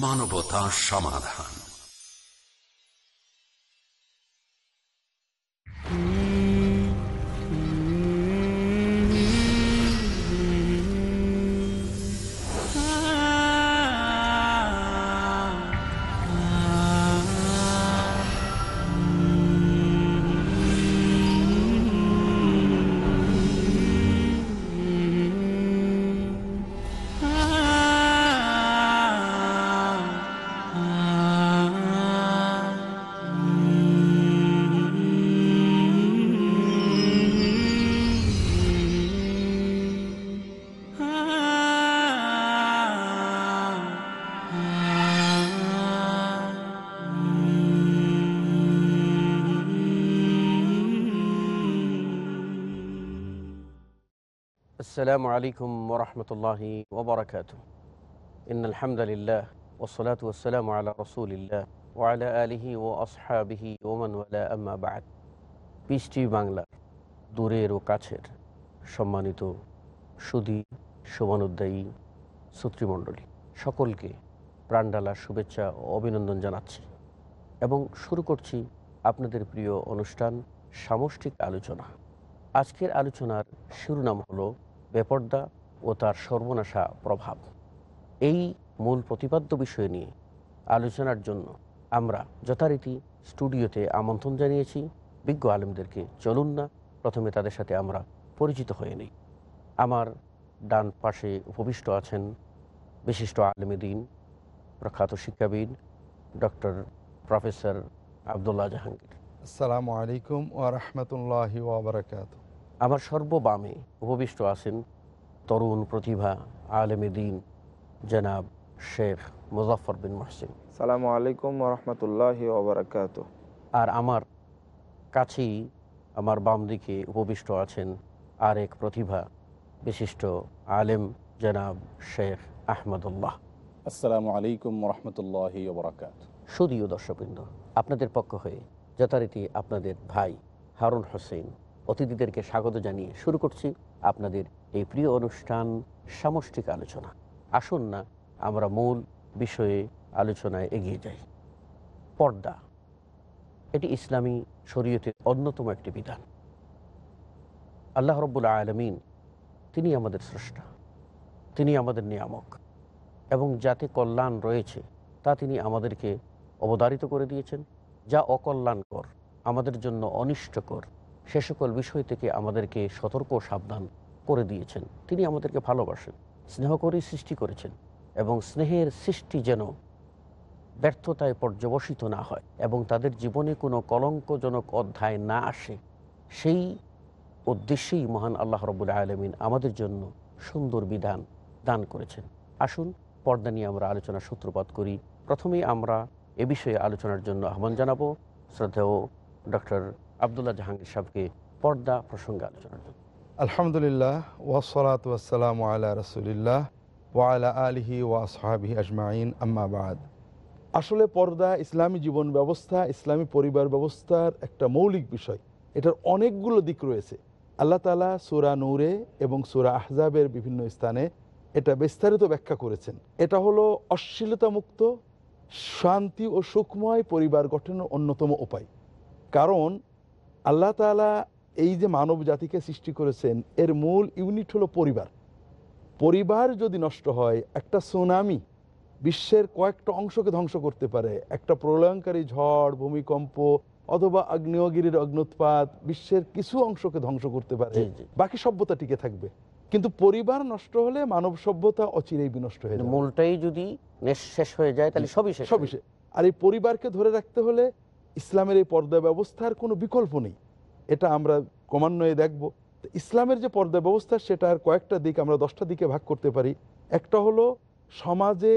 মানবতা সমাধান। السلام عليكم ورحمة الله وبركاته إن الحمد لله والصلاة والسلام على رسول الله وعلى آله وأصحابه ومن ولا أما بعد পিস্টি বাংলার দূরের ও কাছের সম্মানিত সুদী শোভানুদ্দায়ী শ্রোতৃমণ্ডলী সকলকে প্রাণডালা শুভেচ্ছা ও অভিনন্দন জানাচ্ছি এবং শুরু করছি আপনাদের প্রিয় অনুষ্ঠান সামষ্টিক আলোচনা আজকের আলোচনার শিরোনাম হলো বেপর্দা ও তার সর্বনাশা প্রভাব। এই মূল প্রতিপাদ্য বিষয় নিয়ে আলোচনার জন্য আমরা যথারীতি স্টুডিওতে আমন্ত্রণ জানিয়েছি। বিজ্ঞ আলেমদেরকে চলুন না, প্রথমে তাদের সাথে আমরা পরিচিত হয়ে নিই। আমার ডান পাশে উপবিষ্ট আছেন বিশিষ্ট আলমেদিন প্রখ্যাত শিক্ষাবিদ ডক্টর প্রফেসর আবদুল্লাহ জাহাঙ্গীর। আসসালামু আলাইকুম ও রহমতুল্লাহ আমার সর্ববামে উপবিষ্ট আছেন তরুণ প্রতিভা আলেমে দিন জনাব শেখ মুজাফর বিন মহসিন। সালামু আলাইকুম রহমতুল্লাহ ওবরাকাত আর আমার কাছেই আমার বাম দিকে উপবিষ্ট আছেন আরেক প্রতিভা বিশিষ্ট আলেম জনাব শেখ আহমদুল্লাহ। আসসালামু আলাইকুম রহমতুল্লাহ বরাকাত সুদীয় দর্শকবৃন্দ আপনাদের পক্ষ হয়ে যথারীতি আপনাদের ভাই হারুন হোসেন অতিথিদেরকে স্বাগত জানিয়ে শুরু করছি আপনাদের এই প্রিয় অনুষ্ঠান সামষ্টিক আলোচনা। আসুন না, আমরা মূল বিষয়ে আলোচনায় এগিয়ে যাই। পর্দা, এটি ইসলামী শরীয়তের অন্যতম একটি বিধান। আল্লাহ রব্বুল আলমিন, তিনি আমাদের স্রষ্টা, তিনি আমাদের নিয়ামক, এবং যাতে কল্যাণ রয়েছে, তা তিনি আমাদেরকে অবধারিত করে দিয়েছেন, যা অকল্যাণকর, আমাদের জন্য অনিষ্টকর সে সকল বিষয় থেকে আমাদেরকে সতর্ক সাবধান করে দিয়েছেন। তিনি আমাদেরকে ভালোবাসেন, স্নেহ করেই সৃষ্টি করেছেন এবং স্নেহের সৃষ্টি যেন ব্যর্থতায় পর্যবসিত না হয় এবং তাদের জীবনে কোনো কলঙ্কজনক অধ্যায় না আসে, সেই উদ্দেশ্যেই মহান আল্লাহ রবুল্লা আলমিন আমাদের জন্য সুন্দর বিধান দান করেছেন। আসুন, পর্দা নিয়ে আমরা আলোচনা সূত্রপাত করি। প্রথমেই আমরা এ বিষয়ে আলোচনার জন্য আহ্বান জানাব। শ্রদ্ধেয় ডক্টর আবদুল্লাহ জাহাঙ্গীর সাহেবকে পর্দা প্রসঙ্গে আলোচনার জন্য আলহামদুলিল্লাহ ওয়াসলাত ওয়াসালাম আল্লাহ রসুলিল্লাহ ওয়ালা আলিহি ওয়া সাহাবিহি আজমাইন আম্মাবাদ আসলে পর্দা ইসলামী জীবন ব্যবস্থা, ইসলামী পরিবার ব্যবস্থার একটা মৌলিক বিষয়। এটার অনেকগুলো দিক রয়েছে। আল্লাহ তালা সুরা নূরে এবং সুরা আহজাবের বিভিন্ন স্থানে এটা বিস্তারিত ব্যাখ্যা করেছেন। এটা হলো অশ্লীলতা মুক্ত শান্তি ও সুখময় পরিবার গঠনের অন্যতম উপায়। কারণ আল্লাহ তালা এই যে মানব জাতিকে সৃষ্টি করেছেন এর মূল ইউনিট হলো পরিবার। পরিবার যদি নষ্ট হয় একটা সুনামি বিশ্বের কয়েকটা অংশকে ধ্বংস করতে পারে। একটা প্রলয়ঙ্কারী ঝড় ভূমিকম্প অথবা আগ্নেয়গিরির অগ্নুৎপাত বিশ্বের কিছু অংশকে ধ্বংস করতে পারে। বাকি সভ্যতা টিকে থাকবে। কিন্তু পরিবার নষ্ট হলে মানব সভ্যতা অচিরেই বিনষ্ট হয়ে যাবে। মূলটাই যদি শেষ হয়ে যায় তাহলে সবই শেষ সবই শেষ। আর এই পরিবারকে ধরে রাখতে হলে ইসলামের এই পর্দা ব্যবস্থার কোনো বিকল্প নেই। এটা আমরা ক্রমান্বয়ে দেখব। ইসলামের যে পর্দা ব্যবস্থা, সেটার কয়েকটা দিক আমরা দশটা দিকে ভাগ করতে পারি। একটা হলো, সমাজে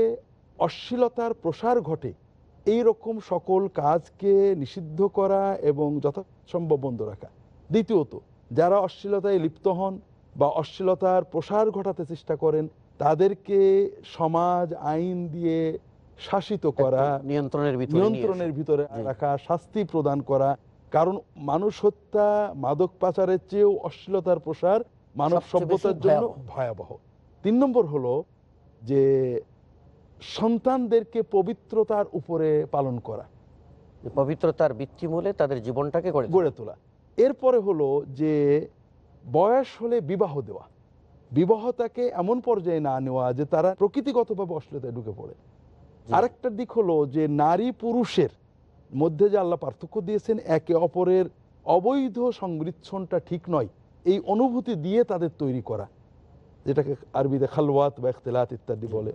অশ্লীলতার প্রসার ঘটে। এই রকম সকল কাজকে নিষিদ্ধ করা এবং যথাসম্ভব বন্ধ রাখা। দ্বিতীয়ত, যারা অশ্লীলতায় লিপ্ত হন বা অশ্লীলতার প্রসার ঘটাতে চেষ্টা করেন, তাদেরকে সমাজ আইন দিয়ে শাসিত করা নিয়ন্ত্রণের ভিতরে নিয়ন্ত্রণের ভিতরে রাখা শাস্তি প্রদান করা কারণ মানুষ হত্যা মাদক পাচারের চেয়েও অশ্লীলতার প্রসার মানব সভ্যতার জন্য ভয়াবহ। তিন নম্বর হলো যে সন্তানদেরকে পবিত্রতার উপরে পালন করা যে পবিত্রতার ভিত্তিমূলে তাদের জীবনটাকে গড়ে তোলা। এরপরে হলো যে বয়স হলে বিবাহ দেওয়া বিবাহটাকে এমন পর্যায়ে না নেওয়া যে তারা প্রকৃতিগতভাবে অশ্লীলতায় ঢুকে পড়ে। আরেকটা দিক হলো যে নারী পুরুষের মধ্যে যে আল্লাহ পার্থক্য দিয়েছেন একে অপরের অবৈধ সংমিশ্রণটা ঠিক নয়। এই অনুভূতি দিয়ে তাদের তৈরি করা যেটাকে আরবিতে খালওয়াত বা ইখতিলাত ইত্যাদি বলে।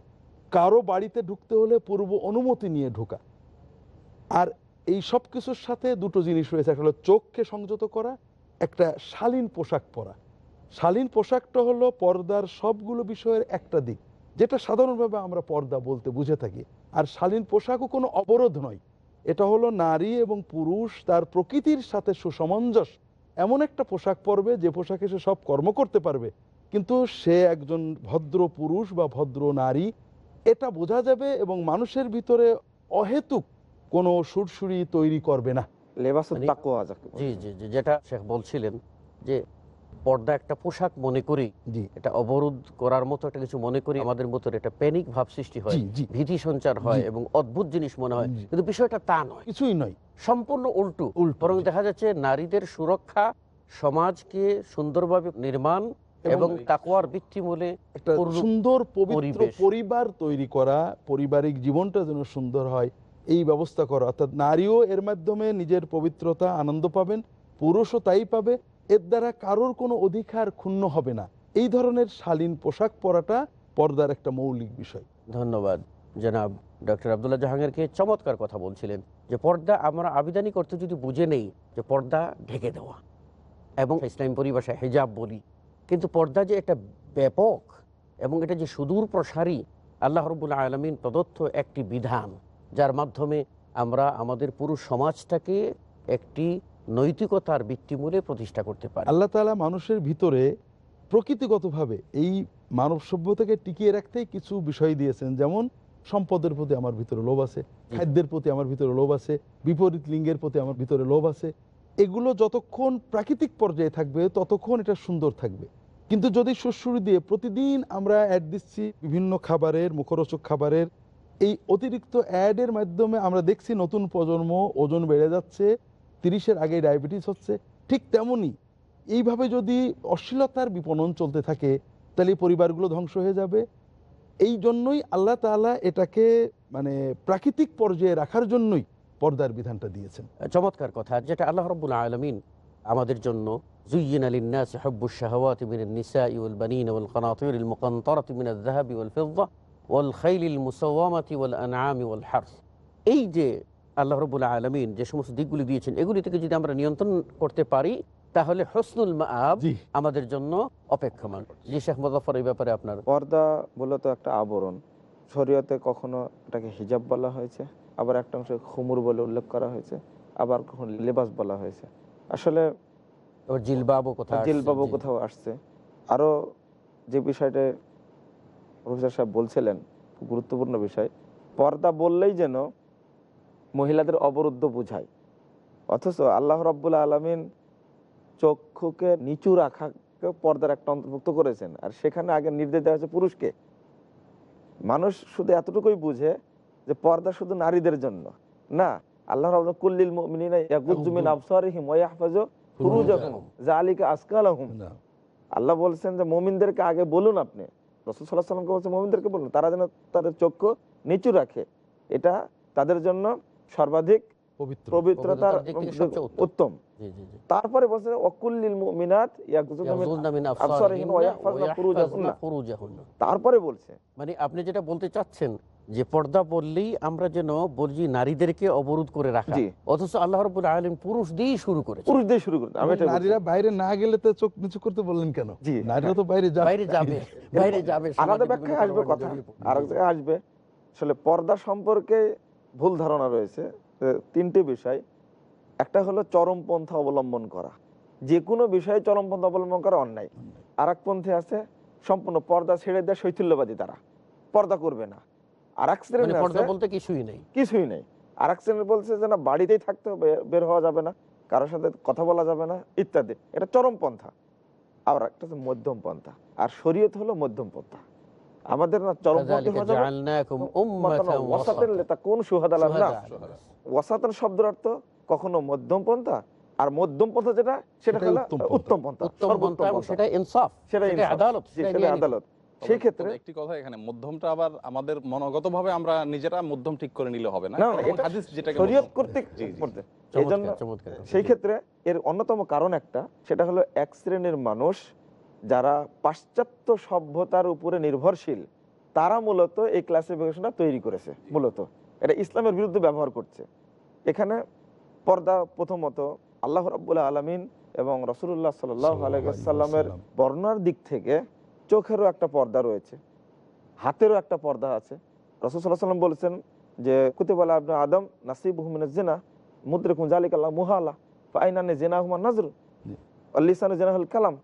কারও বাড়িতে ঢুকতে হলে পূর্ব অনুমতি নিয়ে ঢোকা। আর এই সব কিছুর সাথে দুটো জিনিস রয়েছে একটা হলো চোখকে সংযত করা একটা শালীন পোশাক পরা। শালীন পোশাকটা হলো পর্দার সবগুলো বিষয়ের একটা দিক যেটা সাধারণভাবে আমরা পর্দা বলতে বুঝে থাকি। আর শালীন পোশাকও কোনো অবরোধ নয়। এটা হলো নারী এবং পুরুষ তার প্রকৃতির সাথে সুসমঞ্জস। এমন একটা পোশাক পরবে যে পোশাকে সে সব কর্ম করতে পারবে। কিন্তু সে একজন ভদ্র পুরুষ বা ভদ্র নারী এটা বোঝা যাবে এবং মানুষের ভিতরে অহেতুক কোনো সুরসুরি তৈরি করবে না। লেবাস মানে- যেটা শেখ বলছিলেন যে পর্দা একটা পোশাক মনে করি এটা অবরোধ করার মতো একটা কিছু মনে করি আমাদের মতো একটা প্যানিক ভাব সৃষ্টি হয়। ভীতি সঞ্চার হয় এবং অদ্ভুত জিনিস মনে হয়। কিন্তু বিষয়টা তা নয়। কিছুই নয়। সম্পূর্ণ উল্টো। বরং দেখা যাচ্ছে নারীদের সুরক্ষা সমাজকে সুন্দরভাবে নির্মাণ এবং তাকুয়ার ভিত্তিমূলে একটা সুন্দর পবিত্র পরিবার তৈরি করা পারিবারিক জীবনটা যেন সুন্দর হয় এই ব্যবস্থা করা। অর্থাৎ নারীও এর মাধ্যমে নিজের পবিত্রতা আনন্দ পাবেন পুরুষও তাই পাবে। এর দ্বারা কারোর কোনো অধিকার ক্ষুণ্ণ হবে না। এই ধরনের শালীন পোশাক পরাটা পর্দার একটা মৌলিক বিষয়। ধন্যবাদ। জনাব ডক্টর আবদুল্লাহ জাহাঙ্গীরকে চমৎকার কথা বলছিলেন যে পর্দা আমরা আবিধানিক অর্থে যদি বুঝে নেই যে পর্দা ঢেকে দেওয়া এবং ইসলাম পরিভাষায় হেজাব বলি, কিন্তু পর্দা যে একটা ব্যাপক এবং এটা যে সুদূর প্রসারী, আল্লাহ রবুল্লা আলমিন প্রদত্ত একটি বিধান, যার মাধ্যমে আমরা আমাদের পুরো সমাজটাকে একটি নৈতিকতার ভিত্তিমূলে প্রতিষ্ঠা করতে পারে। আল্লাহ তালা মানুষের ভিতরে প্রকৃতিগতভাবে এই মানব সভ্যতাকে টিকিয়ে রাখতেই কিছু বিষয় দিয়েছেন। যেমন সম্পদের প্রতি আমার ভিতরে লোভ আছে খাদ্যের প্রতি আমার ভিতরে লোভ আছে বিপরীত লিঙ্গের প্রতি আমার ভিতরে লোভ আছে। এগুলো যতক্ষণ প্রাকৃতিক পর্যায়ে থাকবে ততক্ষণ এটা সুন্দর থাকবে। কিন্তু যদি সুরসুরি দিয়ে প্রতিদিন আমরা অ্যাড দিচ্ছি বিভিন্ন খাবারের মুখরোচক খাবারের এই অতিরিক্ত অ্যাডের মাধ্যমে আমরা দেখছি নতুন প্রজন্ম ওজন বেড়ে যাচ্ছে তিরিশের আগে ডায়াবেটিস হচ্ছে ঠিক তেমনই এইভাবে যদি অশ্লীলতার বিপণন চলতে থাকে তাহলে এই পরিবারগুলো ধ্বংস হয়ে যাবে এই জন্যই আল্লাহ তাআলা এটাকে মানে প্রাকৃতিক পর্যায়ে রাখার জন্যই পর্দার বিধানটা দিয়েছেন চমৎকার কথা যেটা আল্লাহ রব্বুল আলমিন আমাদের জন্য زين للناس حب الشهوات من النساء والبنين والقناطير المقنطرة من الذهب والفضة والخيل المسومة والأنعام والحرث এই যে আল্লাহ রবুল আলমিন যে সমস্ত দিকগুলি দিয়েছেন এগুলি থেকে যদি আমরা নিয়ন্ত্রণ করতে পারি তাহলে হসনুল মাআব আমাদের জন্য অপেক্ষমান। জি শেখ মুজাফর এই ব্যাপারে আপনার? পর্দা মূলত একটা আবরণ। শরীয়তে কখনো এটাকে হিজাব বলা হয়েছে আবার একটা অংশে খুমুর বলে উল্লেখ করা হয়েছে আবার কখনো লেবাস বলা হয়েছে। আসলে ওর জিলবাবও কোথায় জিলবাবু কোথাও আসছে। আরও যে বিষয়টা প্রফেসর সাহেব বলছিলেন খুব গুরুত্বপূর্ণ বিষয় পর্দা বললেই যেন মহিলাদের অবরুদ্ধ বোঝায়। অথচ আল্লাহ রব্বুল্লা আলমিন চক্ষুকে নিচু রাখাকে পর্দার একটা অন্তর্ভুক্ত করেছেন। আর সেখানে আগে নির্দেশ দেওয়া হয়েছে পুরুষকে। মানুষ শুধু এতটুকুই বুঝে যে পর্দা শুধু নারীদের জন্য। না আল্লাহ কুল্লিল ফুরুজাহুম আসকালাহুম। আল্লাহ বলছেন যে মোমিনদেরকে আগে বলুন আপনি। রসুল সাল্লাহ সাল্লামকে বলছেন মোমিনদেরকে বলুন। তারা যেন তাদের চক্ষু নিচু রাখে। এটা তাদের জন্য সর্বাধিক পবিত্র। পবিত্রতার উত্তম। উত্তম। জি জি জি। তারপরে বলছেন অকুল্লিল মুমিনাত মিন। তারপরে বলছে মানে আপনি যেটা বলতে চাচ্ছেন যে পর্দা বললেই আমরা যেন বলছি নারীদেরকে অবরোধ করে রাখা। অথচ আল্লাহ রবুল আলম পুরুষ দিয়েই শুরু করে পুরুষ দিয়ে শুরু এটাই বলছি। নারীরা বাইরে না গেলে তো চোখ নিচু করতে বললেন কেন? নারীরা তো বাইরে যাবে বাইরে যাবে বাইরে যাবে আলাদা বিভিন্ন আসবে কথা কর্মকাণ্ডে জড়িয়ে পড়বে। আর এক জায়গায় আসবে আসলে পর্দা সম্পর্কে ভুল ধারণা রয়েছে তিনটি বিষয়। একটা হলো চরমপন্থা অবলম্বন করা। যে কোনো বিষয়ে চরমপন্থা অবলম্বন করা অন্যায়। আর এক পন্থী আছে সম্পূর্ণ পর্দা ছেড়ে দেয় শৈথিল্যবাদী তারা। পর্দা করবে না। আর এক মানে বলতে কিছুই নেই। কিছুই নেই। আর এক শ্রেণি বলছে যে না বাড়িতেই থাকতে হবে বের হওয়া যাবে না কারোর সাথে কথা বলা যাবে না ইত্যাদি। এটা চরম পন্থা। আর একটা হচ্ছে মধ্যম পন্থা। আর শরীয়ত হলো মধ্যম পন্থা। আমাদের না চরমপন্থী কাযালিকা যাবে জাআলনাকুম উম্মাতান উম্মাতান ওয়াসাতান ওয়াসাতা। লিতাকুনু শুহাদা আলান নাস। শুহাদা। ওয়াসাতান শব্দের অর্থ কখনো মধ্যম পন্থা আর মধ্যম পন্থা যেটা সেটা হলো উত্তম পন্থা। সেটা ইনসাফ সেটা আদালত সেটা সেটাই ন্যায় নীতি। আদালত সেই ক্ষেত্রে একটি কথা এখানে মধ্যমটা আবার আমাদের মনোগতভাবে আমরা নিজেরা মধ্যম ঠিক করে নিলে হবে না হাদিস যেটাকে শরীয়ত। করতে। সেই ক্ষেত্রে এর অন্যতম কারণ একটা সেটা হলো এক শ্রেণির মানুষ যারা পাশ্চাত্য সভ্যতার উপরে নির্ভরশীল তারা মূলত এই ক্লাসিফিকেশনটা তৈরি করেছে মূলত। এটা ইসলামের বিরুদ্ধে ব্যবহার করছে। এখানে পর্দা প্রথমত আল্লাহ রাবুল্লাহ আলমিন এবং রসুল্লাহ সাল্লাহ আলাইসাল্লামের বর্ণার দিক থেকে চোখেরও একটা পর্দা রয়েছে হাতেরও একটা পর্দা আছে। রসুল সাল্লাহ সাল্লাম বলেছেন যে কুতিবালা আবনা আদম নাসিব হুমিনের জেনা মুদ্রিকুম জালিক আল্লাহ মুহালা ফাইনানে জেনা হুমান নাজর আল্লিসানে জেনা হল কালাম।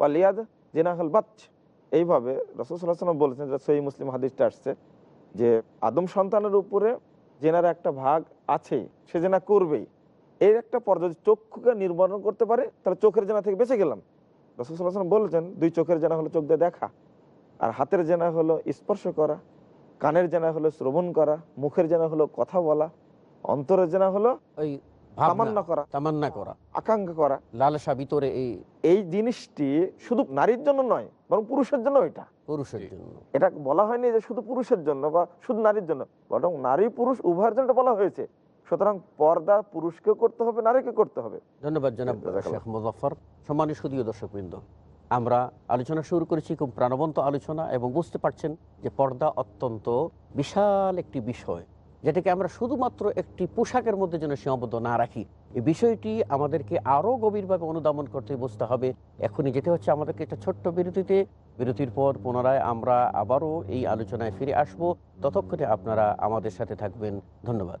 ওয়ালিয়াদ জেনা হল বাচ্চ এইভাবে রসুল সাল্লাহ সাল্লাম বলেছেন যে সহি মুসলিম হাদিসটা আসছে যে আদম সন্তানের উপরে জেনার একটা ভাগ আছে সে জেনা করবেই। এর একটা পর্যায়ে চক্ষুকে নির্বরণ করতে পারে, তাহলে চোখের জেনা থেকে বেঁচে গেলাম। রসুল সাল্লাহ বলেছেন, দুই চোখের জেনা হলো চোখ দিয়ে দেখা, আর হাতের জেনা হলো স্পর্শ করা, কানের জেনা হলো শ্রবণ করা, মুখের জেনা হলো কথা বলা, অন্তরের জেনা হলো ওই তামান্না করা তামান্না করা আকাঙ্ক্ষা করা। লালসা ভিতরে এই এই জিনিসটি শুধু নারীর জন্য নয় বরং পুরুষের জন্য এটা। পুরুষের জন্য। এটা বলা হয়নি যে শুধু পুরুষের জন্য বা শুধু নারীর জন্য বরং নারী পুরুষ উভয়ের জন্য বলা হয়েছে। সুতরাং পর্দা করতে হবে নারীকে করতে হবে। ধন্যবাদ জনাব। শেখ মুজফর সম্মানিত সুদীয় দর্শকবৃন্দ আমরা আলোচনা শুরু করেছি খুব প্রাণবন্ত আলোচনা এবং বুঝতে পারছেন যে পর্দা অত্যন্ত বিশাল একটি বিষয়। যেটাকে আমরা শুধুমাত্র একটি পোশাকের মধ্যে যেন সীমাবদ্ধ না রাখি। এই বিষয়টি আমাদেরকে আরও গভীরভাবে অনুধাবন করতে বুঝতে হবে। এখনই যেতে হচ্ছে আমাদেরকে একটা ছোট্ট বিরতিতে। বিরতির পর পুনরায় আমরা আবারও এই আলোচনায় ফিরে আসব। ততক্ষণে আপনারা আমাদের সাথে থাকবেন। ধন্যবাদ।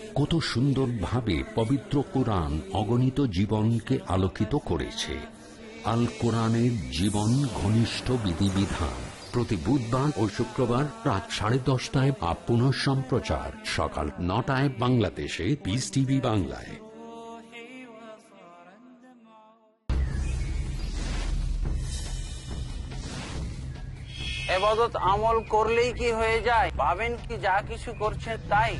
কত সুন্দরভাবে পবিত্র কোরআন অগণিত জীবনকে আলোকিত করেছে। আল কোরআনের জীবন ঘনিষ্ঠ বিধিবিধান। প্রতি বুধবার ও শুক্রবার রাত সাড়ে দশটায় বা পুনঃ সম্প্রচার। সকাল নটায় বাংলাদেশে পিস টিভি বাংলায়। এবাদত আমল করলেই কি হয়ে যায়? ভাবেন কি যা কিছু করছেন তাই?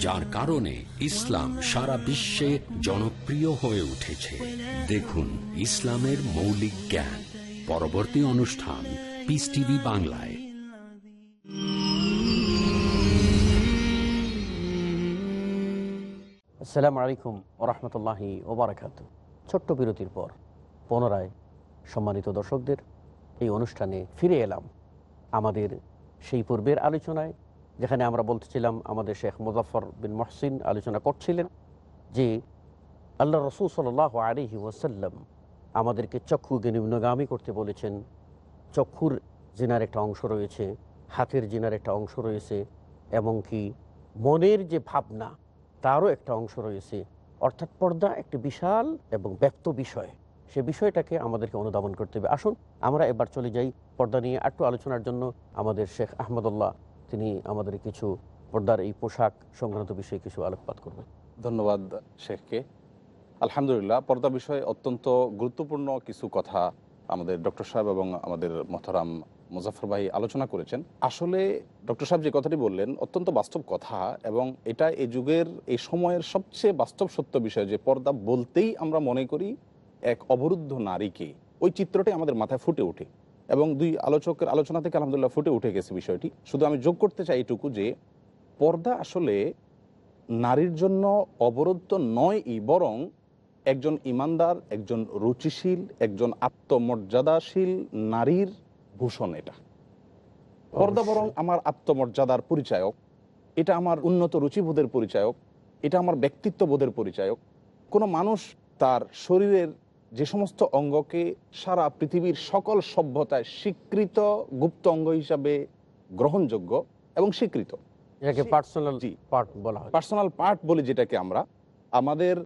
যার কারণে ইসলাম সারা বিশ্বে জনপ্রিয় হয়ে উঠেছে। দেখুন ইসলামের মৌলিক জ্ঞান। পরবর্তী অনুষ্ঠান পিস টিভি বাংলায়। আসসালামু আলাইকুম ওরহমতুল্লাহি ওবরাকাত। ছোট্ট বিরতির পর পুনরায় সম্মানিত দর্শকদের এই অনুষ্ঠানে ফিরে এলাম। আমাদের সেই পূর্বের আলোচনায় যেখানে আমরা বলতেছিলাম আমাদের শেখ মুজাফর বিন মহসিন আলোচনা করছিলেন যে আল্লাহ রসুল সাল আলহি ওয়াসাল্লাম আমাদেরকে চক্ষুকে নিম্নগামী করতে বলেছেন। চক্ষুর জিনার একটা অংশ রয়েছে, হাতের জিনার একটা অংশ রয়েছে এবং কি মনের যে ভাবনা তারও একটা অংশ রয়েছে। অর্থাৎ পর্দা একটি বিশাল এবং ব্যক্ত বিষয়। সে বিষয়টাকে আমাদেরকে অনুধাবন করতে হবে। আসুন, আমরা এবার চলে যাই পর্দা নিয়ে একটু আলোচনার জন্য। আমাদের শেখ আহমদুল্লাহ তিনি আমাদের কিছু পর্দার এই পোশাক সংক্রান্ত বিষয়ে কিছু আলোকপাত করবেন। ধন্যবাদ শেখকে। আলহামদুলিল্লাহ, পর্দা বিষয়ে অত্যন্ত গুরুত্বপূর্ণ কিছু কথা আমাদের ডক্টর সাহেব এবং আমাদের মথরাম মুজাফর ভাই আলোচনা করেছেন। আসলে ডক্টর সাহেব যে কথাটি বললেন অত্যন্ত বাস্তব কথা এবং এটা এই যুগের, এই সময়ের সবচেয়ে বাস্তব সত্য বিষয় যে পর্দা বলতেই আমরা মনে করি এক অবরুদ্ধ নারীকে। ওই চিত্রটি আমাদের মাথায় ফুটে ওঠে। এবং দুই আলোচকের আলোচনা থেকে আলহামদুলিল্লাহ ফুটে উঠে গেছে বিষয়টি। শুধু আমি যোগ করতে চাই এটুকু যে পর্দা আসলে নারীর জন্য অবরুদ্ধ নয় ই বরং একজন ইমানদার একজন রুচিশীল একজন আত্মমর্যাদাশীল নারীর ভূষণ এটা। পর্দা বরং আমার আত্মমর্যাদার পরিচায়ক এটা আমার উন্নত রুচিবোধের পরিচায়ক এটা আমার ব্যক্তিত্ববোধের পরিচায়ক। কোনো মানুষ তার শরীরের যে সমস্ত অঙ্গকে সারা পৃথিবীর সকল সভ্যতায় স্বীকৃত গুপ্ত অঙ্গ হিসাবে গ্রহণযোগ্য এবং স্বীকৃত। এটাকে পার্সোনাল পার্ট বলা হয়। পার্সোনাল পার্ট বলি যেটাকে আমরা আমাদের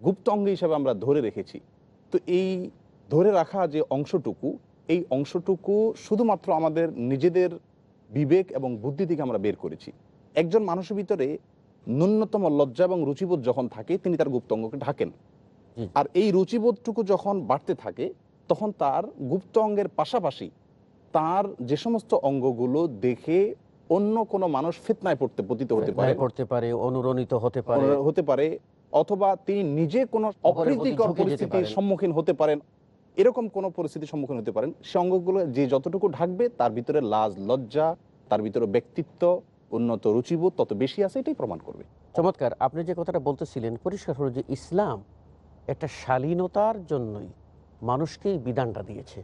গুপ্ত অঙ্গ হিসাবে আমরা ধরে রেখেছি। তো এই ধরে রাখা যে অংশটুকু এই অংশটুকু শুধুমাত্র আমাদের নিজেদের বিবেক এবং বুদ্ধি থেকে আমরা বের করেছি। একজন মানুষের ভিতরে ন্যূনতম লজ্জা এবং রুচিবোধ যখন থাকে তিনি তার গুপ্ত অঙ্গকে ঢাকেন। আর এই রুচিবোধটুকু যখন বাড়তে থাকে তখন তার গুপ্ত অঙ্গের পাশাপাশি তার যে সমস্ত অঙ্গগুলো দেখে অন্য কোনো মানুষ ফিতনায় পড়তে পতিত হতে পারে। করতে পারে অনুরণিত হতে পারে। হতে পারে অথবা তিনি নিজে কোনো অপ্রীতিকর পরিস্থিতির সম্মুখীন হতে পারেন এরকম কোন পরিস্থিতির সম্মুখীন হতে পারেন। সে অঙ্গগুলো যে যতটুকু ঢাকবে তার ভিতরে লাজ লজ্জা তার ভিতরে ব্যক্তিত্ব উন্নত রুচিবোধ তত বেশি আছে এটাই প্রমাণ করবে। চমৎকার। আপনি যে কথাটা বলতেছিলেন পরিষ্কার হলো যে ইসলাম একটা শালীনতার জন্যই মানুষকেই বিধানটা দিয়েছে।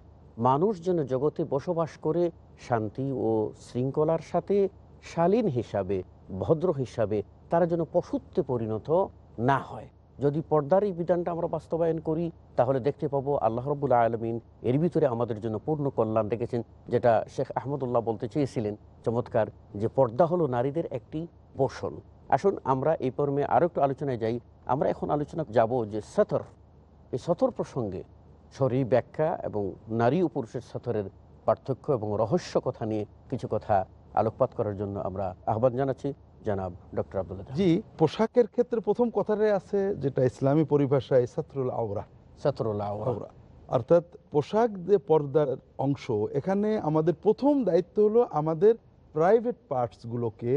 মানুষ যেন জগতে বসবাস করে শান্তি ও শৃঙ্খলার সাথে শালীন হিসাবে, ভদ্র হিসাবে তারা যেন পশুত্বে পরিণত না হয়। যদি পর্দার এই বিধানটা আমরা বাস্তবায়ন করি, তাহলে দেখতে পাবো আল্লাহ রবুল্লা আলমিন এর ভিতরে আমাদের জন্য পূর্ণ কল্যাণ রেখেছেন যেটা শেখ আহমদুল্লাহ বলতে চেয়েছিলেন, চমৎকার, যে পর্দা হলো নারীদের একটি পোষণ। আসুন আমরা এই পর্মে আরও একটু আলোচনায় যাই। আমরা এখন আলোচনা যাব যে সতর। এই সতর প্রসঙ্গে শরীর ব্যাখ্যা এবং নারী ও পুরুষের সতরের পার্থক্য এবং রহস্য কথা নিয়ে কিছু কথা আলোকপাত করার জন্য আমরা আহ্বান জানাচ্ছি জানাব ডক্টর আব্দুল্লাহ জি পোশাকের ক্ষেত্রে প্রথম কথাটাই আছে যেটা ইসলামী পরিভাষায় সাতরুল আওরা। সতরুল্লাহ আওরা। অর্থাৎ পোশাক যে পর্দার অংশ এখানে আমাদের প্রথম দায়িত্ব হলো আমাদের প্রাইভেট পার্টসগুলোকে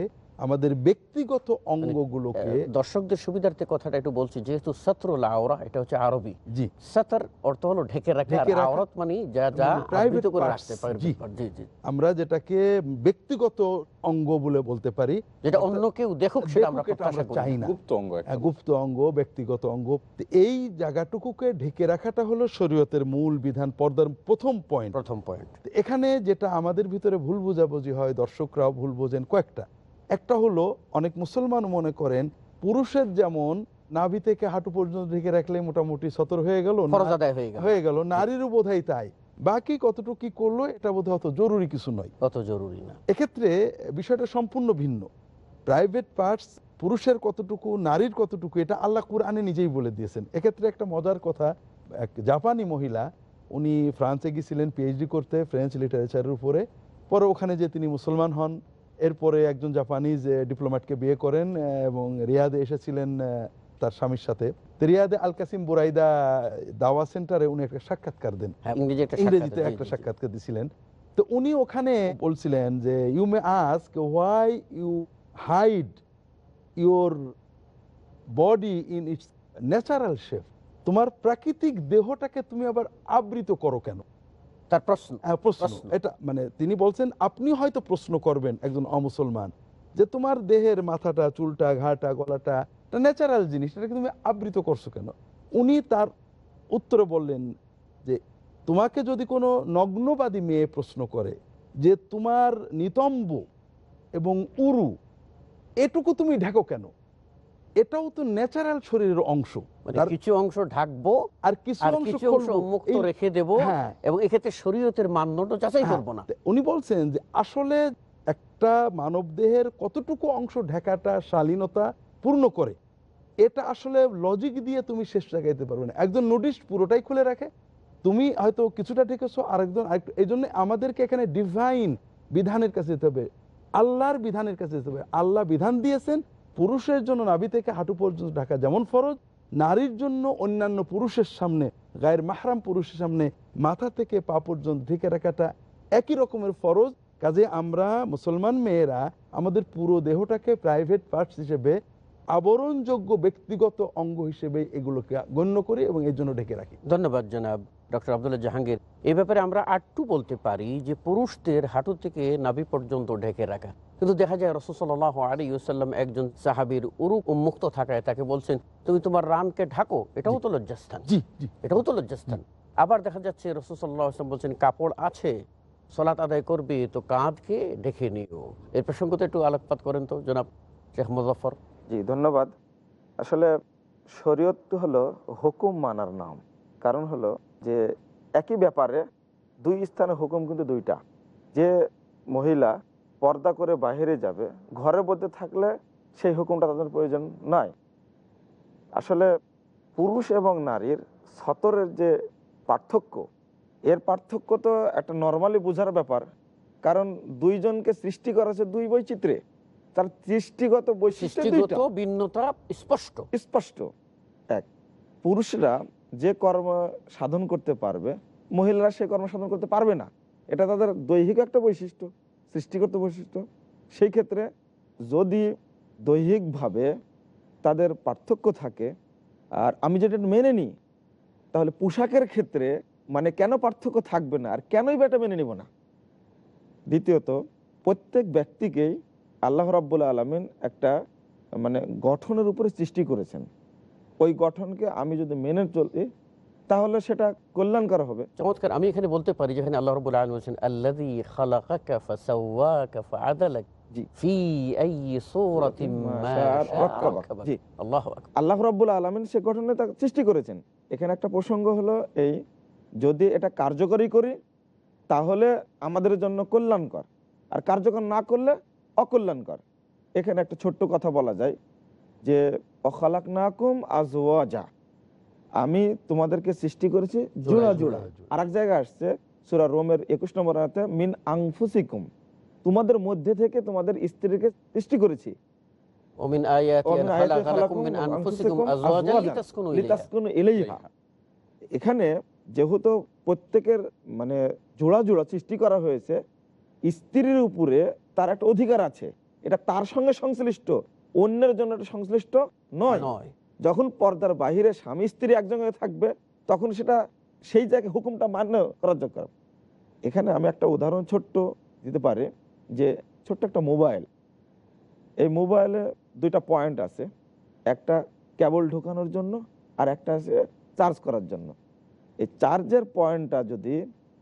আমাদের ব্যক্তিগত অঙ্গগুলোকে দর্শকদের সুবিধার্থে কথাটা একটু বলছি যেহেতু সতরুল্লাহ আওরা এটা হচ্ছে আরবি। জি। সাতার অর্থ হলো ঢেকে রাখা আর আওরাত মানে যা যা মানে private আবৃত করে রাখতে পারে। জি। জি আমরা যেটাকে ব্যক্তিগত অঙ্গ বলে বলতে পারি যেটা অন্য কেউ দেখুক সেটা আমরা প্রত্যাশা করি চাই না। গুপ্ত অঙ্গ একটা। হ্যাঁ, গুপ্ত অঙ্গ ব্যক্তিগত অঙ্গ। এই জায়গাটুকুকে ঢেকে রাখাটা হলো শরীয়তের মূল বিধান পর্দার প্রথম পয়েন্ট প্রথম পয়েন্ট এখানে যেটা আমাদের ভিতরে ভুল বোঝাবুঝি হয় দর্শকরাও ভুল বোঝেন কয়েকটা। একটা হলো অনেক মুসলমান মনে করেন পুরুষের যেমন নাভি থেকে হাঁটু পর্যন্ত ঢেকে রাখলে মোটামুটি সতর হয়ে গেল হয়ে হয়ে গেল নারীরও বোধহয় তাই। বাকি কতটুকু কি করল এটা বোধহয় অত জরুরি কিছু নয়। অত জরুরি না। এক্ষেত্রে বিষয়টা সম্পূর্ণ ভিন্ন। প্রাইভেট পার্টস পুরুষের কতটুকু নারীর কতটুকু এটা আল্লাহ কুরআনে নিজেই বলে দিয়েছেন। এক্ষেত্রে একটা মজার কথা এক জাপানি মহিলা উনি ফ্রান্সে গিয়েছিলেন পিএইচডি করতে ফ্রেঞ্চ লিটারেচারের উপরে। পরে ওখানে যে তিনি মুসলমান হন এরপরে একজন জাপানিজ ডিপ্লোম্যাটকে বিয়ে করেন এবং রিয়াদে এসেছিলেন তার স্বামীর সাথে। রিয়াদে আল কাসিম বুরাইদা দাওয়া সেন্টারে উনি একটা সাক্ষাৎকার দেন। হ্যাঁ ইংরেজিতে একটা। সাক্ষাৎকার দিছিলেন। তো উনি ওখানে বলছিলেন যে you may ask why you hide your body in its natural shape তোমার প্রাকৃতিক দেহটাকে তুমি আবার আবৃত করো কেন? তার প্রশ্ন। হ্যাঁ, প্রশ্ন। প্রশ্ন। এটা মানে তিনি বলছেন আপনি হয়তো প্রশ্ন করবেন একজন অমুসলমান যে তোমার দেহের মাথাটা চুলটা ঘাটা গলাটা এটা ন্যাচারাল জিনিস এটাকে তুমি আবৃত করছ কেন? উনি তার উত্তরে বললেন যে তোমাকে যদি কোনো নগ্নবাদী মেয়ে প্রশ্ন করে যে তোমার নিতম্ব এবং উরু এটুকু তুমি ঢেকো কেন? এটাও তো ন্যাচারাল শরীরের অংশ। মানে কিছু অংশ ঢাকবো আর কিছু অংশ। মুক্ত রেখে দেব হ্যাঁ। এবং এক্ষেত্রে শরীয়তের মানদণ্ড যাচাই হ্যাঁ, করব না। উনি বলছেন যে আসলে একটা মানব দেহের কতটুকু অংশ ঢাকাটা শালীনতা পূর্ণ করে এটা আসলে লজিক দিয়ে তুমি শেষ জায়গাইতে পারবে না। একজন নোটিশ পুরোটাই খুলে রাখে। তুমি হয়তো কিছুটা ঠেকেছো আরেকজন আরেকটু। এই জন্য আমাদেরকে এখানে ডিভাইন বিধানের কাছে যেতে হবে। আল্লাহর বিধানের কাছে যেতে হবে। আল্লাহ বিধান দিয়েছেন পুরুষের জন্য নাভি থেকে হাঁটু পর্যন্ত ঢাকা যেমন ফরজ, নারীর জন্য অন্যান্য পুরুষের সামনে, গায়ের মাহরাম পুরুষের সামনে মাথা থেকে পা পর্যন্ত ঢেকে রাখাটা একই রকমের ফরজ। কাজে আমরা মুসলমান মেয়েরা আমাদের পুরো দেহটাকে প্রাইভেট পার্টস হিসেবে আবরণযোগ্য ব্যক্তিগত অঙ্গ হিসেবে এগুলোকে গণ্য করি এবং এর জন্য ঢেকে রাখি। ধন্যবাদ জনাব ডক্টর আবদুল্লাহ জাহাঙ্গীর। এই ব্যাপারে আমরা আটটু বলতে পারি যে পুরুষদের হাঁটু থেকে নাভি পর্যন্ত ঢেকে রাখা কিন্তু দেখা যায় রসুসাল্লাহ আলী সাল্লাম একজন সাহাবির উরুপ উন্মুক্ত থাকায় তাকে বলছেন তুমি তোমার রানকে ঢাকো এটাও তো লজ্জাস্থান। জি জি। এটাও তো লজ্জাস্থান। আবার দেখা যাচ্ছে রসুসাল্লাহ আসলাম বলছেন কাপড় আছে সলাত আদায় করবে তো কাঁধকে ঢেকে নিও। এর প্রসঙ্গ তো একটু আলোকপাত করেন তো জনাব শেখ মুজফর জি ধন্যবাদ। আসলে শরীয়ত হলো হুকুম মানার নাম। কারণ হলো যে একই ব্যাপারে দুই স্থানে হুকুম কিন্তু দুইটা। যে মহিলা পর্দা করে বাইরে যাবে ঘরের মধ্যে থাকলে সেই হুকুমটা তাদের প্রয়োজন নাই আসলে পুরুষ এবং নারীর সতরের যে পার্থক্য এর পার্থক্য তো একটা নর্মালি বোঝার ব্যাপার। কারণ দুইজনকে সৃষ্টি করা হচ্ছে দুই বৈচিত্র্যে। তার সৃষ্টিগত বৈশিষ্ট্য ভিন্নতা স্পষ্ট। স্পষ্ট। এক পুরুষরা যে কর্ম সাধন করতে পারবে মহিলারা সে কর্ম সাধন করতে পারবে না। এটা তাদের দৈহিক একটা বৈশিষ্ট্য। সৃষ্টিগত বৈশিষ্ট্য। সেই ক্ষেত্রে যদি দৈহিকভাবে তাদের পার্থক্য থাকে, আর আমি যেটা মেনে নিই, তাহলে পোশাকের ক্ষেত্রে মানে কেন পার্থক্য থাকবে না, আর কেনই বা এটা মেনে নিব না? দ্বিতীয়ত, প্রত্যেক ব্যক্তিকেই আল্লাহ রাব্বুল আলমিন একটা মানে গঠনের উপরে সৃষ্টি করেছেন। ওই গঠনকে আমি যদি মেনে চলি তাহলে সেটা কল্যাণকর হবে। চমৎকার। আমি এখানে বলতে পারি যেখানে আল্লাহ রাব্বুল আলামিন বলেছেন আল্লাযী খালাকাকা ফাসাওয়াকা ফাআদালাক আল্লাহু রাব্বুল আলমিন সে গঠনে তা সৃষ্টি করেছেন। এখানে একটা প্রসঙ্গ হলো এই যদি এটা কার্যকরী করি তাহলে আমাদের জন্য কল্যাণকর। আর কার্যকর না করলে অকল্যাণকর। এখানে একটা ছোট্ট কথা বলা যায় যে অখালাক নাকুম আজওয়াজা। আমি তোমাদেরকে সৃষ্টি করেছি জোড়া জোড়া আর এক জায়গায় আসছে সুরা রোমের একুশ নম্বর মিন আংফুসিকুম তোমাদের মধ্যে থেকে তোমাদের স্ত্রীকে সৃষ্টি করেছি। এখানে যেহেতু প্রত্যেকের মানে জোড়া জোড়া সৃষ্টি করা হয়েছে স্ত্রীর উপরে তার একটা অধিকার আছে। এটা তার সঙ্গে সংশ্লিষ্ট অন্যের জন্য সংশ্লিষ্ট নয়। নয়। যখন পর্দার বাহিরে স্বামী স্ত্রী একজনে থাকবে তখন সেটা সেই জায়গায় হুকুমটা মান্য করার দরকার এখানে আমি একটা উদাহরণ ছোট্ট দিতে পারি যে ছোট্ট একটা মোবাইল। এই মোবাইলে দুইটা পয়েন্ট আছে একটা কেবল ঢোকানোর জন্য আর একটা আছে চার্জ করার জন্য। এই চার্জের পয়েন্টটা যদি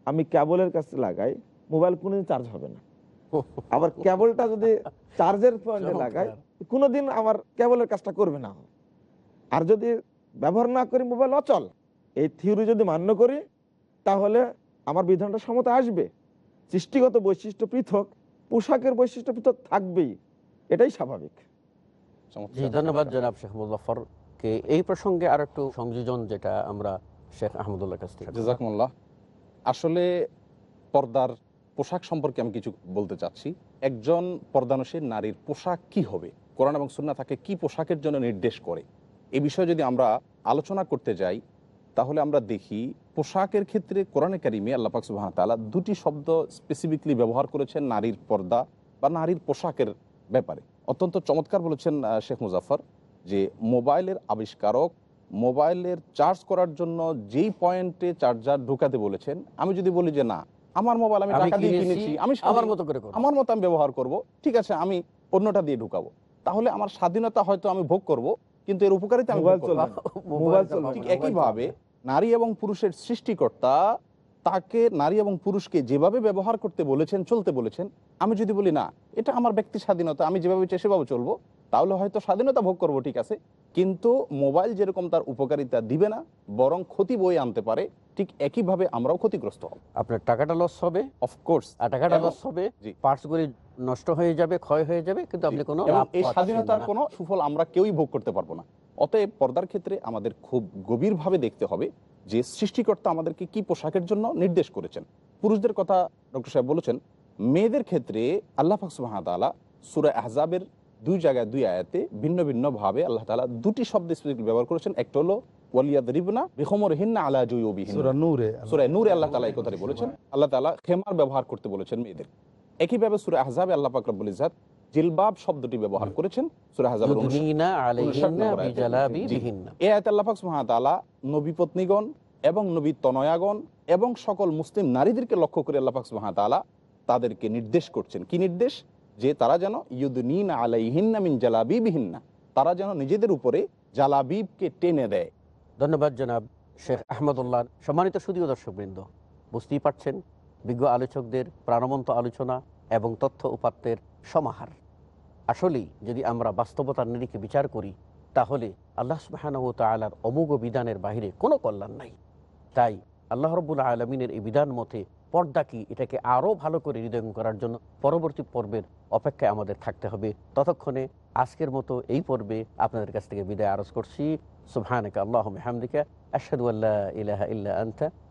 আমি কেবলের কাছে লাগাই মোবাইল কোনোদিন চার্জ হবে না। আবার কেবলটা যদি চার্জের পয়েন্টে লাগাই কোনোদিন আমার কেবলের কাজটা করবে না। আর যদি ব্যবহার না করি মোবাইল অচল এই থিওরি যদি মান্য করি তাহলে আমার বিধানটা সমতা আসবে। সৃষ্টিগত বৈশিষ্ট্য পৃথক পোশাকের বৈশিষ্ট্য পৃথক থাকবেই। এটাই স্বাভাবিক। ধন্যবাদ জনাব শেখ মুজফরকে এই প্রসঙ্গে আর একটু সংযোজন যেটা আমরা শেখ আহমদুল্লাহ কাছ থেকে জাজাকুমুল্লাহ আসলে পর্দার পোশাক সম্পর্কে আমি কিছু বলতে চাচ্ছি। একজন পর্দানসীর নারীর পোশাক কি হবে? কোরআন এবং সুন্না তাকে কি পোশাকের জন্য নির্দেশ করে? এই বিষয়ে যদি আমরা আলোচনা করতে যাই তাহলে আমরা দেখি পোশাকের ক্ষেত্রে কোরআনে কারিমে আল্লাহ পাক সুবাহ তাআলা দুটি শব্দ স্পেসিফিকলি ব্যবহার করেছেন নারীর পর্দা বা নারীর পোশাকের ব্যাপারে। অত্যন্ত চমৎকার বলেছেন শেখ মুজাফর যে মোবাইলের আবিষ্কারক মোবাইলের চার্জ করার জন্য যেই পয়েন্টে চার্জার ঢুকাতে বলেছেন আমি যদি বলি যে না আমার মোবাইল আমি টাকা দিয়ে কিনেছি, কিনেছি আমি আমার মতো করে আমার মতো আমি ব্যবহার করব ঠিক আছে আমি অন্যটা দিয়ে ঢুকাবো। তাহলে আমার স্বাধীনতা হয়তো আমি ভোগ করব কিন্তু এর উপকারিতা মোবাইল চলবে। মোবাইল চলবে ঠিক। একইভাবে নারী এবং পুরুষের সৃষ্টিকর্তা তাকে নারী এবং পুরুষকে যেভাবে ব্যবহার করতে বলেছেন চলতে বলেছেন আমি যদি বলি না এটা আমার ব্যক্তি স্বাধীনতা আমি যেভাবে চাই সেভাবে চলবো তাহলে হয়তো স্বাধীনতা ভোগ করব ঠিক আছে। কিন্তু মোবাইল যেরকম তার উপকারিতা দিবে না বরং ক্ষতি বয়ে আনতে পারে ঠিক একইভাবে আমরাও ক্ষতিগ্রস্ত হব। আপনার টাকাটা লস হবে। অফকোর্স আর টাকাটা লস হবে জি। পার্টসগুলি নষ্ট হয়ে যাবে ক্ষয় হয়ে যাবে কিন্তু আপনি কোনো এই স্বাধীনতার কোনো সুফল আমরা কেউই ভোগ করতে পারব না। অতএব পর্দার ক্ষেত্রে আমাদের খুব গভীরভাবে দেখতে হবে যে সৃষ্টিকর্তা আমাদেরকে কি পোশাকের জন্য নির্দেশ করেছেন। পুরুষদের কথা ডক্টর সাহেব বলেছেন মেয়েদের ক্ষেত্রে আল্লাহ ফাকসুমাহাতালা সুরা আহজাবের দুই জায়গায় দুই আয়াতে ভিন্ন ভিন্ন ভাবে আল্লাহ তালা দুটি শব্দ স্পেসিফিক ব্যবহার করেছেন। একটা হলো ওয়ালিয়াদ রিবনা বেখমর হিন্না আলা জুয়বিহিন সূরা নূরে সুরায় নূরে আল্লাহ তালা এই কথাটি বলেছেন। আল্লাহ তালা খেমার ব্যবহার করতে বলেছেন মেয়েদের। একইভাবে সুরা আহজাবে আল্লাহ পাকরাবুল ইজাদ জিলবাব শব্দটি ব্যবহার করেছেন নম্বর আয়াতে। আল্লাহ নবী পত্নীগণ এবং নবী তনয়াগণ এবং সকল মুসলিম নারীদেরকে লক্ষ্য করে আল্লাহ সুবহানাহু তাদেরকে নির্দেশ করছেন। কি নির্দেশ? যে তারা যেন ইউদনিনা আলাইহিন্না মিন জালাবিবিহিন্না তারা যেন নিজেদের উপরে জালাবিবকে টেনে দেয়। ধন্যবাদ জনাব শেখ আহমদুল্লাহ। সম্মানিত সুদীয় দর্শকবৃন্দ বুঝতেই পারছেন বিজ্ঞ আলোচকদের প্রাণবন্ত আলোচনা এবং তথ্য উপাত্তের সমাহার। আসলেই যদি আমরা বাস্তবতার নিরিখে বিচার করি, তাহলে আল্লাহ সুবাহানহ তালার অমোঘ বিধানের বাহিরে কোনো কল্যাণ নাই। তাই আল্লাহ রব্বুল আলমিনের এই বিধান মতে পর্দা কি এটাকে আরও ভালো করে হৃদয়ঙ্গম করার জন্য পরবর্তী পর্বের অপেক্ষায় আমাদের থাকতে হবে। ততক্ষণে আজকের মতো এই পর্বে আপনাদের কাছ থেকে বিদায় আরজ করছি। সুবহানাকা আল্লাহ হামদিকা, আশহাদু আল্লা ইলাহা ইল্লা আনতা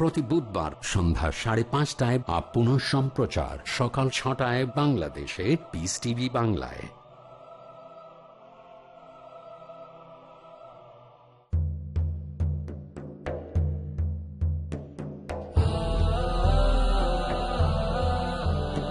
প্রতি বুধবার সন্ধ্যা সাড়ে পাঁচটায় বা পুনঃ সম্প্রচার সকাল ছটায় বাংলাদেশে পিস টিভি বাংলায়।